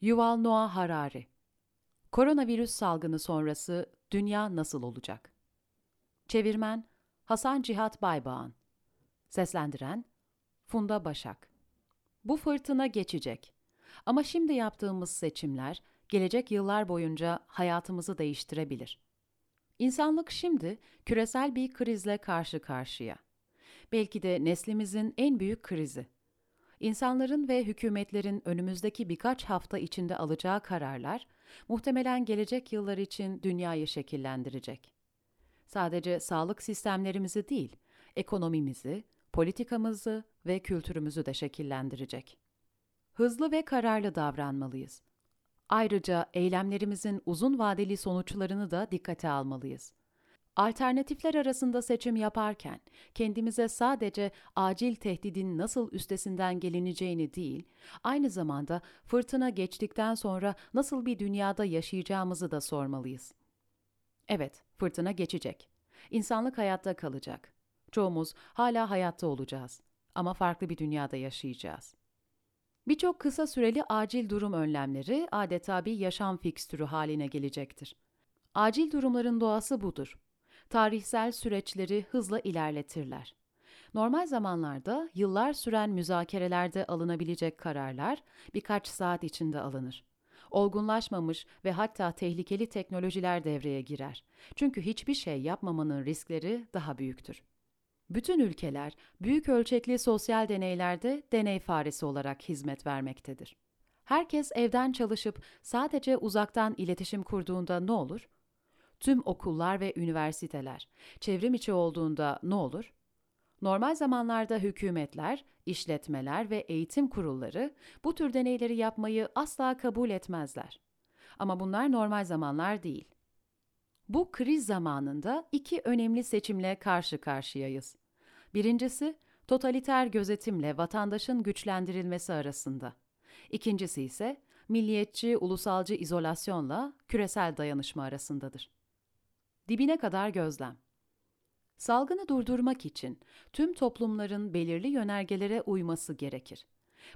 Yuval Noah Harari Koronavirüs salgını sonrası dünya nasıl olacak? Çevirmen Hasan Cihat Baybağan Seslendiren Funda Başak Bu fırtına geçecek. Ama şimdi yaptığımız seçimler gelecek yıllar boyunca hayatımızı değiştirebilir. İnsanlık şimdi küresel bir krizle karşı karşıya. Belki de neslimizin en büyük krizi. İnsanların ve hükümetlerin önümüzdeki birkaç hafta içinde alacağı kararlar muhtemelen gelecek yıllar için dünyayı şekillendirecek. Sadece sağlık sistemlerimizi değil, ekonomimizi, politikamızı ve kültürümüzü de şekillendirecek. Hızlı ve kararlı davranmalıyız. Ayrıca eylemlerimizin uzun vadeli sonuçlarını da dikkate almalıyız. Alternatifler arasında seçim yaparken kendimize sadece acil tehdidin nasıl üstesinden gelineceğini değil, aynı zamanda fırtına geçtikten sonra nasıl bir dünyada yaşayacağımızı da sormalıyız. Evet, fırtına geçecek. İnsanlık hayatta kalacak. Çoğumuz hala hayatta olacağız ama farklı bir dünyada yaşayacağız. Birçok kısa süreli acil durum önlemleri adeta bir yaşam fikstürü haline gelecektir. Acil durumların doğası budur. Tarihsel süreçleri hızla ilerletirler. Normal zamanlarda yıllar süren müzakerelerde alınabilecek kararlar birkaç saat içinde alınır. Olgunlaşmamış ve hatta tehlikeli teknolojiler devreye girer. Çünkü hiçbir şey yapmamanın riskleri daha büyüktür. Bütün ülkeler büyük ölçekli sosyal deneylerde deney faresi olarak hizmet vermektedir. Herkes evden çalışıp sadece uzaktan iletişim kurduğunda ne olur? Tüm okullar ve üniversiteler çevrim içi olduğunda ne olur? Normal zamanlarda hükümetler, işletmeler ve eğitim kurulları bu tür deneyleri yapmayı asla kabul etmezler. Ama bunlar normal zamanlar değil. Bu kriz zamanında iki önemli seçimle karşı karşıyayız. Birincisi, totaliter gözetimle vatandaşın güçlendirilmesi arasında. İkincisi ise milliyetçi, ulusalcı izolasyonla küresel dayanışma arasındadır. Dibine kadar gözlem. Salgını durdurmak için tüm toplumların belirli yönergelere uyması gerekir.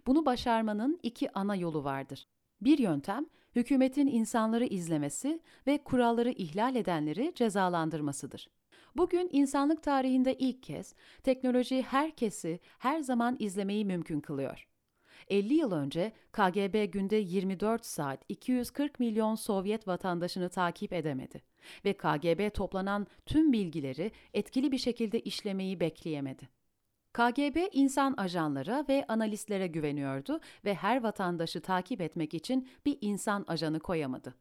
Bunu başarmanın iki ana yolu vardır. Bir yöntem, hükümetin insanları izlemesi ve kuralları ihlal edenleri cezalandırmasıdır. Bugün insanlık tarihinde ilk kez teknoloji herkesi her zaman izlemeyi mümkün kılıyor. 50 yıl önce KGB günde 24 saat 240 milyon Sovyet vatandaşını takip edemedi ve KGB toplanan tüm bilgileri etkili bir şekilde işlemeyi bekleyemedi. KGB insan ajanlara ve analistlere güveniyordu ve her vatandaşı takip etmek için bir insan ajanı koyamadı.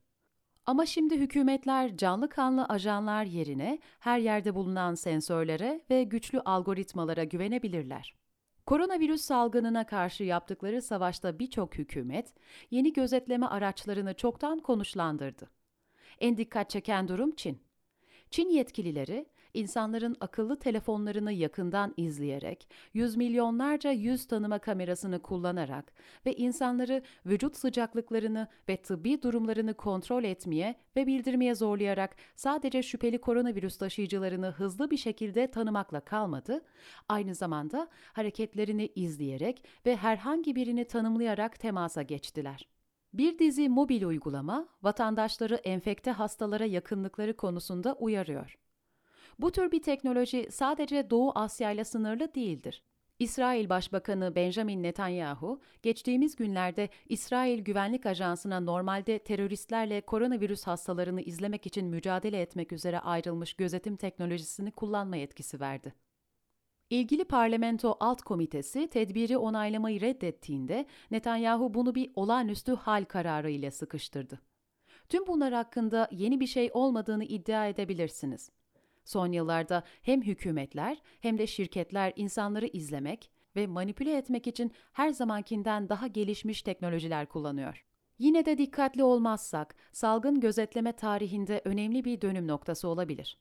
Ama şimdi hükümetler canlı kanlı ajanlar yerine her yerde bulunan sensörlere ve güçlü algoritmalara güvenebilirler. Koronavirüs salgınına karşı yaptıkları savaşta birçok hükümet yeni gözetleme araçlarını çoktan konuşlandırdı. En dikkat çeken durum Çin. Çin yetkilileri insanların akıllı telefonlarını yakından izleyerek, yüz milyonlarca yüz tanıma kamerasını kullanarak ve insanları vücut sıcaklıklarını ve tıbbi durumlarını kontrol etmeye ve bildirmeye zorlayarak sadece şüpheli koronavirüs taşıyıcılarını hızlı bir şekilde tanımakla kalmadı, aynı zamanda hareketlerini izleyerek ve herhangi birini tanımlayarak temasa geçtiler. Bir dizi mobil uygulama vatandaşları enfekte hastalara yakınlıkları konusunda uyarıyor. Bu tür bir teknoloji sadece Doğu Asya ile sınırlı değildir. İsrail Başbakanı Benjamin Netanyahu, geçtiğimiz günlerde İsrail Güvenlik Ajansı'na normalde teröristlerle koronavirüs hastalarını izlemek için mücadele etmek üzere ayrılmış gözetim teknolojisini kullanma yetkisi verdi. İlgili parlamento alt komitesi tedbiri onaylamayı reddettiğinde Netanyahu bunu bir olağanüstü hal kararı ile sıkıştırdı. Tüm bunlar hakkında yeni bir şey olmadığını iddia edebilirsiniz. Son yıllarda hem hükümetler hem de şirketler insanları izlemek ve manipüle etmek için her zamankinden daha gelişmiş teknolojiler kullanıyor. Yine de dikkatli olmazsak salgın gözetleme tarihinde önemli bir dönüm noktası olabilir.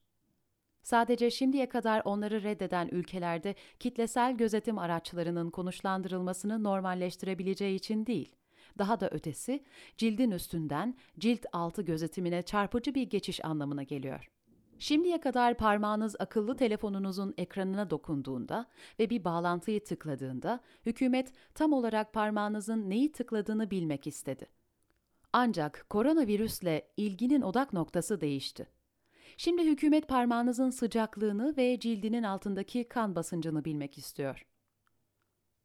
Sadece şimdiye kadar onları reddeden ülkelerde kitlesel gözetim araçlarının konuşlandırılmasını normalleştirebileceği için değil, daha da ötesi cildin üstünden cilt altı gözetimine çarpıcı bir geçiş anlamına geliyor. Şimdiye kadar parmağınız akıllı telefonunuzun ekranına dokunduğunda ve bir bağlantıyı tıkladığında hükümet tam olarak parmağınızın neyi tıkladığını bilmek istedi. Ancak koronavirüsle ilginin odak noktası değişti. Şimdi hükümet parmağınızın sıcaklığını ve cildinin altındaki kan basıncını bilmek istiyor.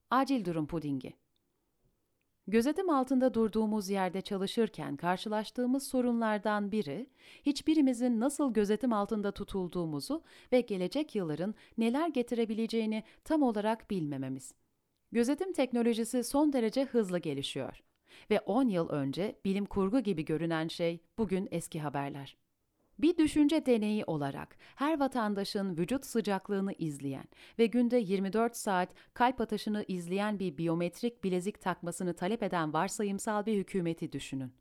Acil durum pudingi. Gözetim altında durduğumuz yerde çalışırken karşılaştığımız sorunlardan biri, hiçbirimizin nasıl gözetim altında tutulduğumuzu ve gelecek yılların neler getirebileceğini tam olarak bilmememiz. Gözetim teknolojisi son derece hızlı gelişiyor ve 10 yıl önce bilim kurgu gibi görünen şey bugün eski haberler. Bir düşünce deneyi olarak her vatandaşın vücut sıcaklığını izleyen ve günde 24 saat kalp atışını izleyen bir biyometrik bilezik takmasını talep eden varsayımsal bir hükümeti düşünün.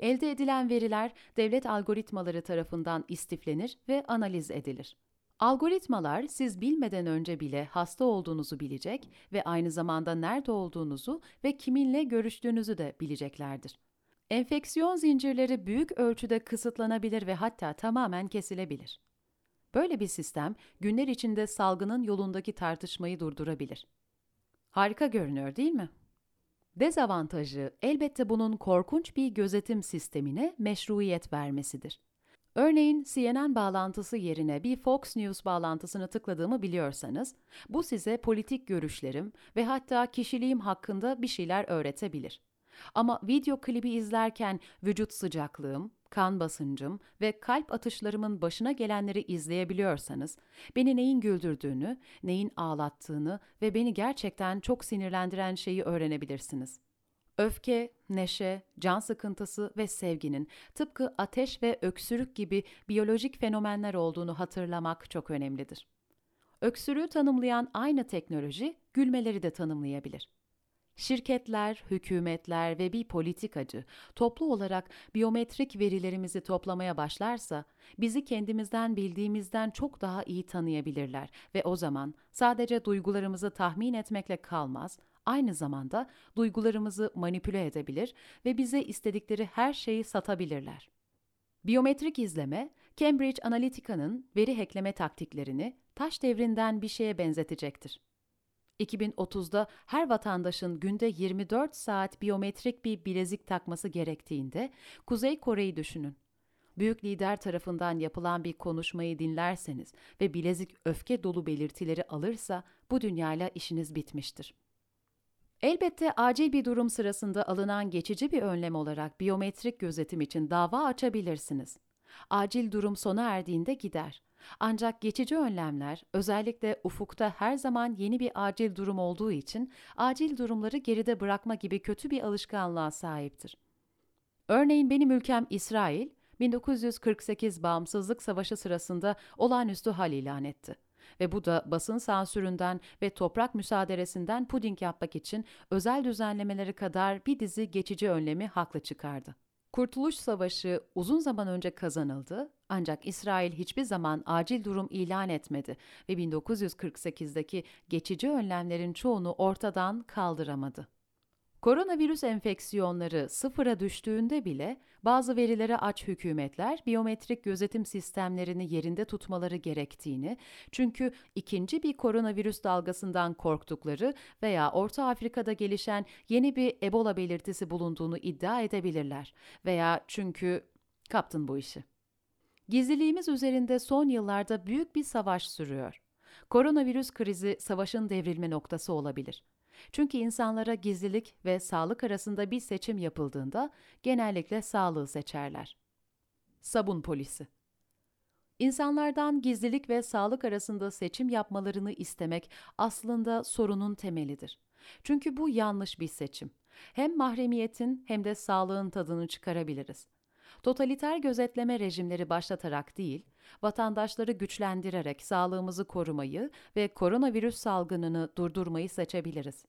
Elde edilen veriler devlet algoritmaları tarafından istiflenir ve analiz edilir. Algoritmalar siz bilmeden önce bile hasta olduğunuzu bilecek ve aynı zamanda nerede olduğunuzu ve kiminle görüştüğünüzü de bileceklerdir. Enfeksiyon zincirleri büyük ölçüde kısıtlanabilir ve hatta tamamen kesilebilir. Böyle bir sistem günler içinde salgının yolundaki tartışmayı durdurabilir. Harika görünüyor değil mi? Dezavantajı elbette bunun korkunç bir gözetim sistemine meşruiyet vermesidir. Örneğin CNN bağlantısı yerine bir Fox News bağlantısını tıkladığımı biliyorsanız, bu size politik görüşlerim ve hatta kişiliğim hakkında bir şeyler öğretebilir. Ama video klibi izlerken vücut sıcaklığım, kan basıncım ve kalp atışlarımın başına gelenleri izleyebiliyorsanız, beni neyin güldürdüğünü, neyin ağlattığını ve beni gerçekten çok sinirlendiren şeyi öğrenebilirsiniz. Öfke, neşe, can sıkıntısı ve sevginin tıpkı ateş ve öksürük gibi biyolojik fenomenler olduğunu hatırlamak çok önemlidir. Öksürüğü tanımlayan aynı teknoloji gülmeleri de tanımlayabilir. Şirketler, hükümetler ve bir politikacı toplu olarak biyometrik verilerimizi toplamaya başlarsa bizi kendimizden bildiğimizden çok daha iyi tanıyabilirler ve o zaman sadece duygularımızı tahmin etmekle kalmaz, aynı zamanda duygularımızı manipüle edebilir ve bize istedikleri her şeyi satabilirler. Biyometrik izleme, Cambridge Analytica'nın veri hackleme taktiklerini taş devrinden bir şeye benzetecektir. 2030'da her vatandaşın günde 24 saat biyometrik bir bilezik takması gerektiğinde Kuzey Kore'yi düşünün. Büyük lider tarafından yapılan bir konuşmayı dinlerseniz ve bilezik öfke dolu belirtileri alırsa bu dünyayla işiniz bitmiştir. Elbette acil bir durum sırasında alınan geçici bir önlem olarak biyometrik gözetim için dava açabilirsiniz. Acil durum sona erdiğinde gider. Ancak geçici önlemler özellikle ufukta her zaman yeni bir acil durum olduğu için acil durumları geride bırakma gibi kötü bir alışkanlığa sahiptir. Örneğin benim ülkem İsrail, 1948 Bağımsızlık Savaşı sırasında olağanüstü hal ilan etti. Ve bu da basın sansüründen ve toprak müsaaderesinden puding yapmak için özel düzenlemeleri kadar bir dizi geçici önlemi haklı çıkardı. Kurtuluş Savaşı uzun zaman önce kazanıldı ancak İsrail hiçbir zaman acil durum ilan etmedi ve 1948'deki geçici önlemlerin çoğunu ortadan kaldıramadı. Koronavirüs enfeksiyonları sıfıra düştüğünde bile bazı verilere aç hükümetler biyometrik gözetim sistemlerini yerinde tutmaları gerektiğini, çünkü ikinci bir koronavirüs dalgasından korktukları veya Orta Afrika'da gelişen yeni bir Ebola belirtisi bulunduğunu iddia edebilirler veya çünkü kaptın bu işi. Gizliliğimiz üzerinde son yıllarda büyük bir savaş sürüyor. Koronavirüs krizi savaşın devrilme noktası olabilir. Çünkü insanlara gizlilik ve sağlık arasında bir seçim yapıldığında genellikle sağlığı seçerler. Sabun polisi İnsanlardan gizlilik ve sağlık arasında seçim yapmalarını istemek aslında sorunun temelidir. Çünkü bu yanlış bir seçim. Hem mahremiyetin hem de sağlığın tadını çıkarabiliriz. Totaliter gözetleme rejimleri başlatarak değil, vatandaşları güçlendirerek sağlığımızı korumayı ve koronavirüs salgınını durdurmayı seçebiliriz.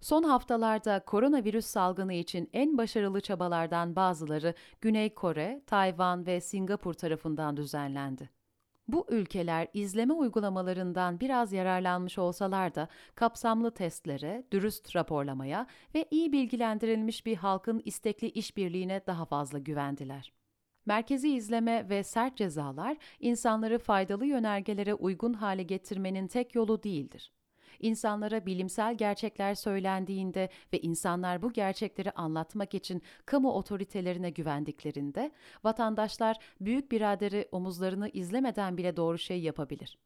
Son haftalarda koronavirüs salgını için en başarılı çabalardan bazıları Güney Kore, Tayvan ve Singapur tarafından düzenlendi. Bu ülkeler izleme uygulamalarından biraz yararlanmış olsalar da kapsamlı testlere, dürüst raporlamaya ve iyi bilgilendirilmiş bir halkın istekli işbirliğine daha fazla güvendiler. Merkezi izleme ve sert cezalar insanları faydalı yönergelere uygun hale getirmenin tek yolu değildir. İnsanlara bilimsel gerçekler söylendiğinde ve insanlar bu gerçekleri anlatmak için kamu otoritelerine güvendiklerinde, vatandaşlar büyük biraderi omuzlarını izlemeden bile doğru şey yapabilir.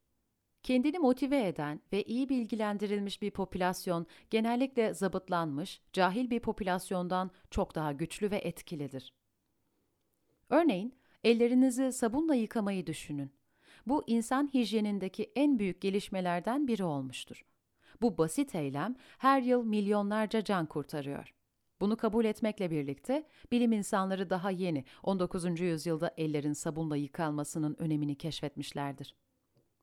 Kendini motive eden ve iyi bilgilendirilmiş bir popülasyon genellikle zabıtlanmış, cahil bir popülasyondan çok daha güçlü ve etkilidir. Örneğin, ellerinizi sabunla yıkamayı düşünün. Bu insan hijyenindeki en büyük gelişmelerden biri olmuştur. Bu basit eylem her yıl milyonlarca can kurtarıyor. Bunu kabul etmekle birlikte bilim insanları daha yeni 19. yüzyılda ellerin sabunla yıkanmasının önemini keşfetmişlerdir.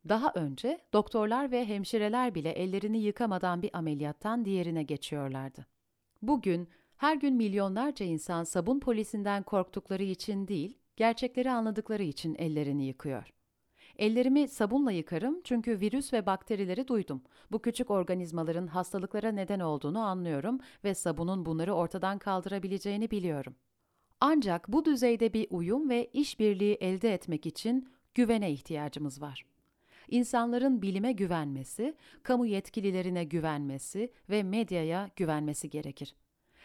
Daha önce doktorlar ve hemşireler bile ellerini yıkamadan bir ameliyattan diğerine geçiyorlardı. Bugün her gün milyonlarca insan sabun polisinden korktukları için değil, gerçekleri anladıkları için ellerini yıkıyor. Ellerimi sabunla yıkarım çünkü virüs ve bakterileri duydum. Bu küçük organizmaların hastalıklara neden olduğunu anlıyorum ve sabunun bunları ortadan kaldırabileceğini biliyorum. Ancak bu düzeyde bir uyum ve işbirliği elde etmek için güvene ihtiyacımız var. İnsanların bilime güvenmesi, kamu yetkililerine güvenmesi ve medyaya güvenmesi gerekir.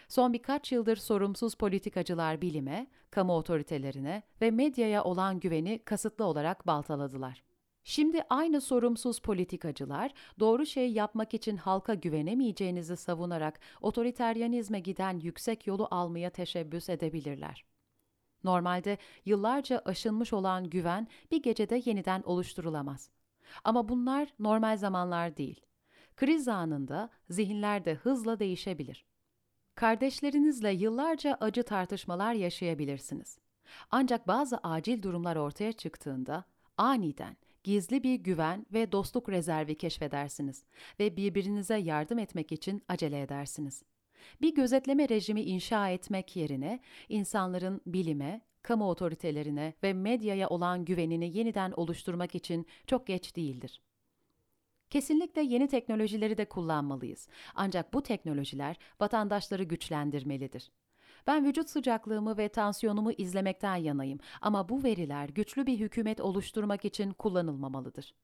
Son birkaç yıldır sorumsuz politikacılar bilime, kamu otoritelerine ve medyaya olan güveni kasıtlı olarak baltaladılar. Şimdi aynı sorumsuz politikacılar doğru şey yapmak için halka güvenemeyeceğinizi savunarak otoriteryanizme giden yüksek yolu almaya teşebbüs edebilirler. Normalde yıllarca aşınmış olan güven bir gecede yeniden oluşturulamaz. Ama bunlar normal zamanlar değil. Kriz anında zihinler de hızla değişebilir. Kardeşlerinizle yıllarca acı tartışmalar yaşayabilirsiniz. Ancak bazı acil durumlar ortaya çıktığında aniden gizli bir güven ve dostluk rezervi keşfedersiniz ve birbirinize yardım etmek için acele edersiniz. Bir gözetleme rejimi inşa etmek yerine insanların bilime, kamu otoritelerine ve medyaya olan güvenini yeniden oluşturmak için çok geç değildir. Kesinlikle yeni teknolojileri de kullanmalıyız. Ancak bu teknolojiler vatandaşları güçlendirmelidir. Ben vücut sıcaklığımı ve tansiyonumu izlemekten yanayım ama bu veriler güçlü bir hükümet oluşturmak için kullanılmamalıdır.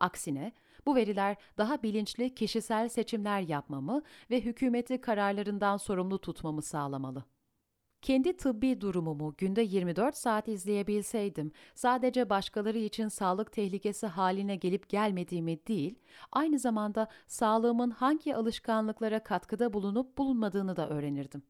Aksine bu veriler daha bilinçli kişisel seçimler yapmamı ve hükümeti kararlarından sorumlu tutmamı sağlamalı. Kendi tıbbi durumumu günde 24 saat izleyebilseydim, sadece başkaları için sağlık tehlikesi haline gelip gelmediğimi değil, aynı zamanda sağlığımın hangi alışkanlıklara katkıda bulunup bulunmadığını da öğrenirdim.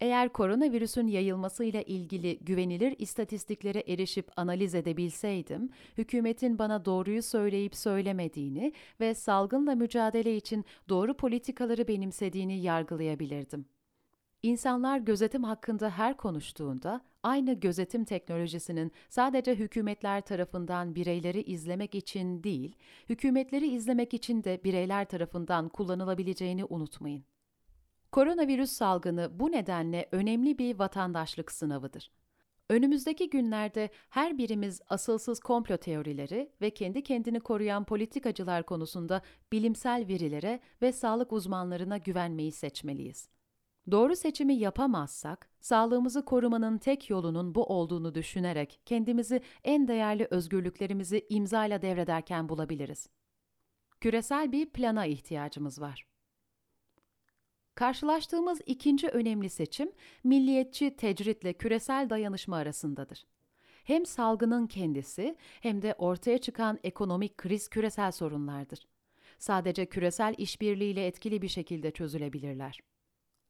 Eğer koronavirüsün yayılmasıyla ilgili güvenilir istatistiklere erişip analiz edebilseydim, hükümetin bana doğruyu söyleyip söylemediğini ve salgınla mücadele için doğru politikaları benimsediğini yargılayabilirdim. İnsanlar gözetim hakkında her konuştuğunda aynı gözetim teknolojisinin sadece hükümetler tarafından bireyleri izlemek için değil, hükümetleri izlemek için de bireyler tarafından kullanılabileceğini unutmayın. Koronavirüs salgını bu nedenle önemli bir vatandaşlık sınavıdır. Önümüzdeki günlerde her birimiz asılsız komplo teorileri ve kendi kendini koruyan politikacılar konusunda bilimsel verilere ve sağlık uzmanlarına güvenmeyi seçmeliyiz. Doğru seçimi yapamazsak, sağlığımızı korumanın tek yolunun bu olduğunu düşünerek kendimizi en değerli özgürlüklerimizi imzayla devrederken bulabiliriz. Küresel bir plana ihtiyacımız var. Karşılaştığımız ikinci önemli seçim, milliyetçi tecritle küresel dayanışma arasındadır. Hem salgının kendisi hem de ortaya çıkan ekonomik kriz küresel sorunlardır. Sadece küresel işbirliğiyle etkili bir şekilde çözülebilirler.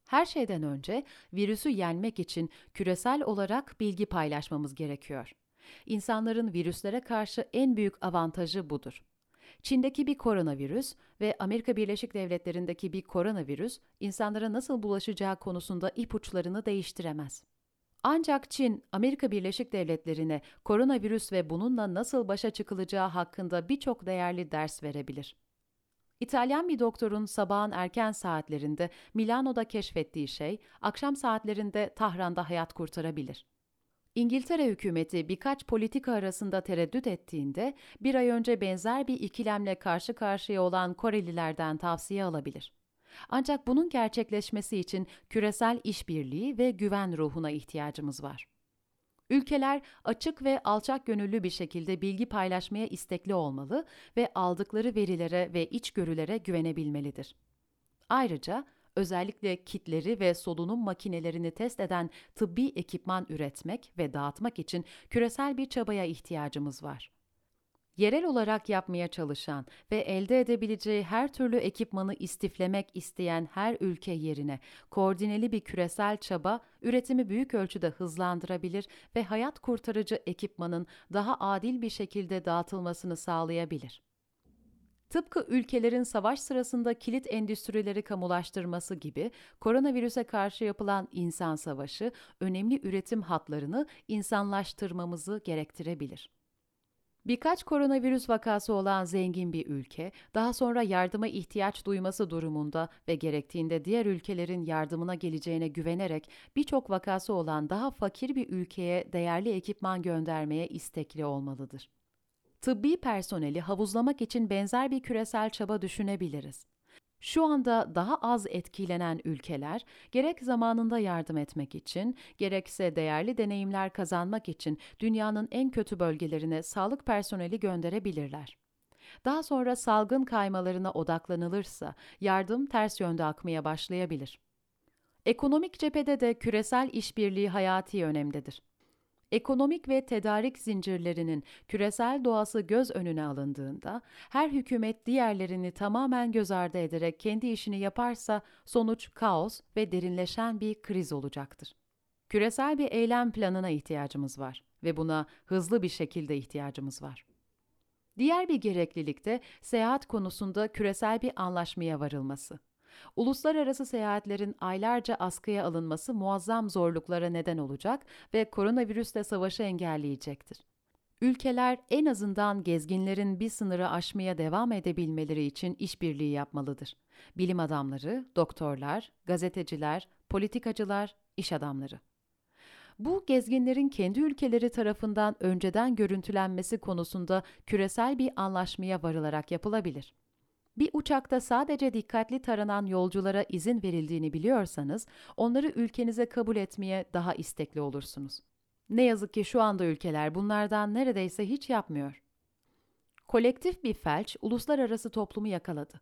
Her şeyden önce virüsü yenmek için küresel olarak bilgi paylaşmamız gerekiyor. İnsanların virüslere karşı en büyük avantajı budur. Çin'deki bir koronavirüs ve Amerika Birleşik Devletleri'ndeki bir koronavirüs insanlara nasıl bulaşacağı konusunda ipuçlarını değiştiremez. Ancak Çin, Amerika Birleşik Devletleri'ne koronavirüs ve bununla nasıl başa çıkılacağı hakkında birçok değerli ders verebilir. İtalyan bir doktorun sabahın erken saatlerinde Milano'da keşfettiği şey, akşam saatlerinde Tahran'da hayat kurtarabilir. İngiltere hükümeti birkaç politika arasında tereddüt ettiğinde bir ay önce benzer bir ikilemle karşı karşıya olan Korelilerden tavsiye alabilir. Ancak bunun gerçekleşmesi için küresel işbirliği ve güven ruhuna ihtiyacımız var. Ülkeler açık ve alçak gönüllü bir şekilde bilgi paylaşmaya istekli olmalı ve aldıkları verilere ve içgörülere güvenebilmelidir. Ayrıca özellikle kitleri ve solunum makinelerini test eden tıbbi ekipman üretmek ve dağıtmak için küresel bir çabaya ihtiyacımız var. Yerel olarak yapmaya çalışan ve elde edebileceği her türlü ekipmanı istiflemek isteyen her ülke yerine koordineli bir küresel çaba üretimi büyük ölçüde hızlandırabilir ve hayat kurtarıcı ekipmanın daha adil bir şekilde dağıtılmasını sağlayabilir. Tıpkı ülkelerin savaş sırasında kilit endüstrileri kamulaştırması gibi koronavirüse karşı yapılan insan savaşı önemli üretim hatlarını insanlaştırmamızı gerektirebilir. Birkaç koronavirüs vakası olan zengin bir ülke, daha sonra yardıma ihtiyaç duyması durumunda ve gerektiğinde diğer ülkelerin yardımına geleceğine güvenerek birçok vakası olan daha fakir bir ülkeye değerli ekipman göndermeye istekli olmalıdır. Tıbbi personeli havuzlamak için benzer bir küresel çaba düşünebiliriz. Şu anda daha az etkilenen ülkeler gerek zamanında yardım etmek için, gerekse değerli deneyimler kazanmak için dünyanın en kötü bölgelerine sağlık personeli gönderebilirler. Daha sonra salgın kaymalarına odaklanılırsa yardım ters yönde akmaya başlayabilir. Ekonomik cephede de küresel işbirliği hayati önemdedir. Ekonomik ve tedarik zincirlerinin küresel doğası göz önüne alındığında, her hükümet diğerlerini tamamen göz ardı ederek kendi işini yaparsa sonuç kaos ve derinleşen bir kriz olacaktır. Küresel bir eylem planına ihtiyacımız var ve buna hızlı bir şekilde ihtiyacımız var. Diğer bir gereklilik de seyahat konusunda küresel bir anlaşmaya varılması. Uluslararası seyahatlerin aylarca askıya alınması muazzam zorluklara neden olacak ve koronavirüsle savaşı engelleyecektir. Ülkeler en azından gezginlerin bir sınırı aşmaya devam edebilmeleri için işbirliği yapmalıdır. Bilim adamları, doktorlar, gazeteciler, politikacılar, iş adamları. Bu gezginlerin kendi ülkeleri tarafından önceden görüntülenmesi konusunda küresel bir anlaşmaya varılarak yapılabilir. Bir uçakta sadece dikkatli taranan yolculara izin verildiğini biliyorsanız, onları ülkenize kabul etmeye daha istekli olursunuz. Ne yazık ki şu anda ülkeler bunlardan neredeyse hiç yapmıyor. Kolektif bir felç uluslararası toplumu yakaladı.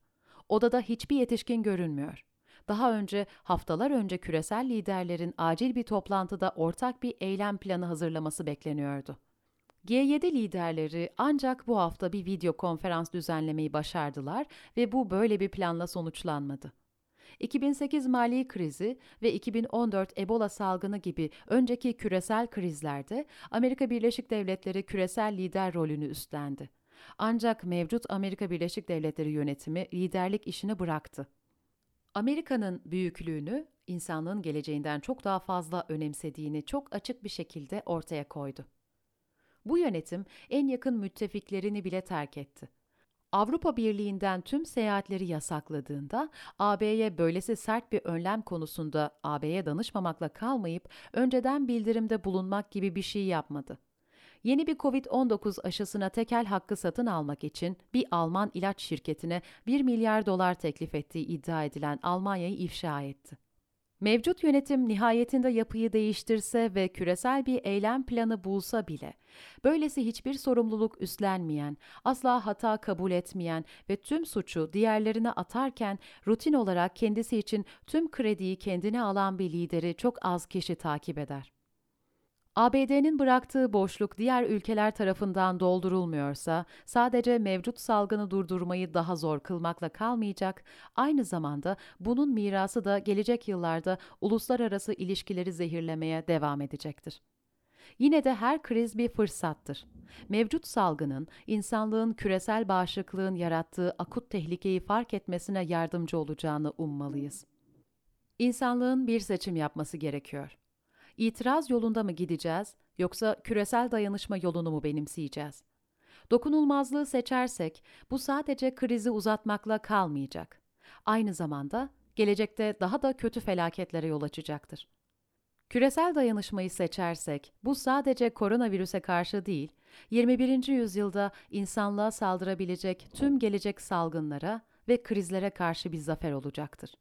Odada hiçbir yetişkin görünmüyor. Daha önce haftalar önce küresel liderlerin acil bir toplantıda ortak bir eylem planı hazırlaması bekleniyordu. G7 liderleri ancak bu hafta bir video konferans düzenlemeyi başardılar ve bu böyle bir planla sonuçlanmadı. 2008 mali krizi ve 2014 Ebola salgını gibi önceki küresel krizlerde Amerika Birleşik Devletleri küresel lider rolünü üstlendi. Ancak mevcut Amerika Birleşik Devletleri yönetimi liderlik işini bıraktı. Amerika'nın büyüklüğünü, insanlığın geleceğinden çok daha fazla önemsediğini çok açık bir şekilde ortaya koydu. Bu yönetim en yakın müttefiklerini bile terk etti. Avrupa Birliği'nden tüm seyahatleri yasakladığında AB'ye böylesi sert bir önlem konusunda AB'ye danışmamakla kalmayıp önceden bildirimde bulunmak gibi bir şey yapmadı. Yeni bir COVID-19 aşısına tekel hakkı satın almak için bir Alman ilaç şirketine 1 milyar dolar teklif ettiği iddia edilen Almanya'yı ifşa etti. Mevcut yönetim nihayetinde yapıyı değiştirse ve küresel bir eylem planı bulsa bile, böylesi hiçbir sorumluluk üstlenmeyen, asla hata kabul etmeyen ve tüm suçu diğerlerine atarken rutin olarak kendisi için tüm krediyi kendine alan bir lideri çok az kişi takip eder. ABD'nin bıraktığı boşluk diğer ülkeler tarafından doldurulmuyorsa sadece mevcut salgını durdurmayı daha zor kılmakla kalmayacak, aynı zamanda bunun mirası da gelecek yıllarda uluslararası ilişkileri zehirlemeye devam edecektir. Yine de her kriz bir fırsattır. Mevcut salgının insanlığın küresel bağışıklığın yarattığı akut tehlikeyi fark etmesine yardımcı olacağını ummalıyız. İnsanlığın bir seçim yapması gerekiyor. İtiraz yolunda mı gideceğiz yoksa küresel dayanışma yolunu mu benimseyeceğiz? Dokunulmazlığı seçersek bu sadece krizi uzatmakla kalmayacak. Aynı zamanda gelecekte daha da kötü felaketlere yol açacaktır. Küresel dayanışmayı seçersek bu sadece koronavirüse karşı değil, 21. yüzyılda insanlığa saldırabilecek tüm gelecek salgınlara ve krizlere karşı bir zafer olacaktır.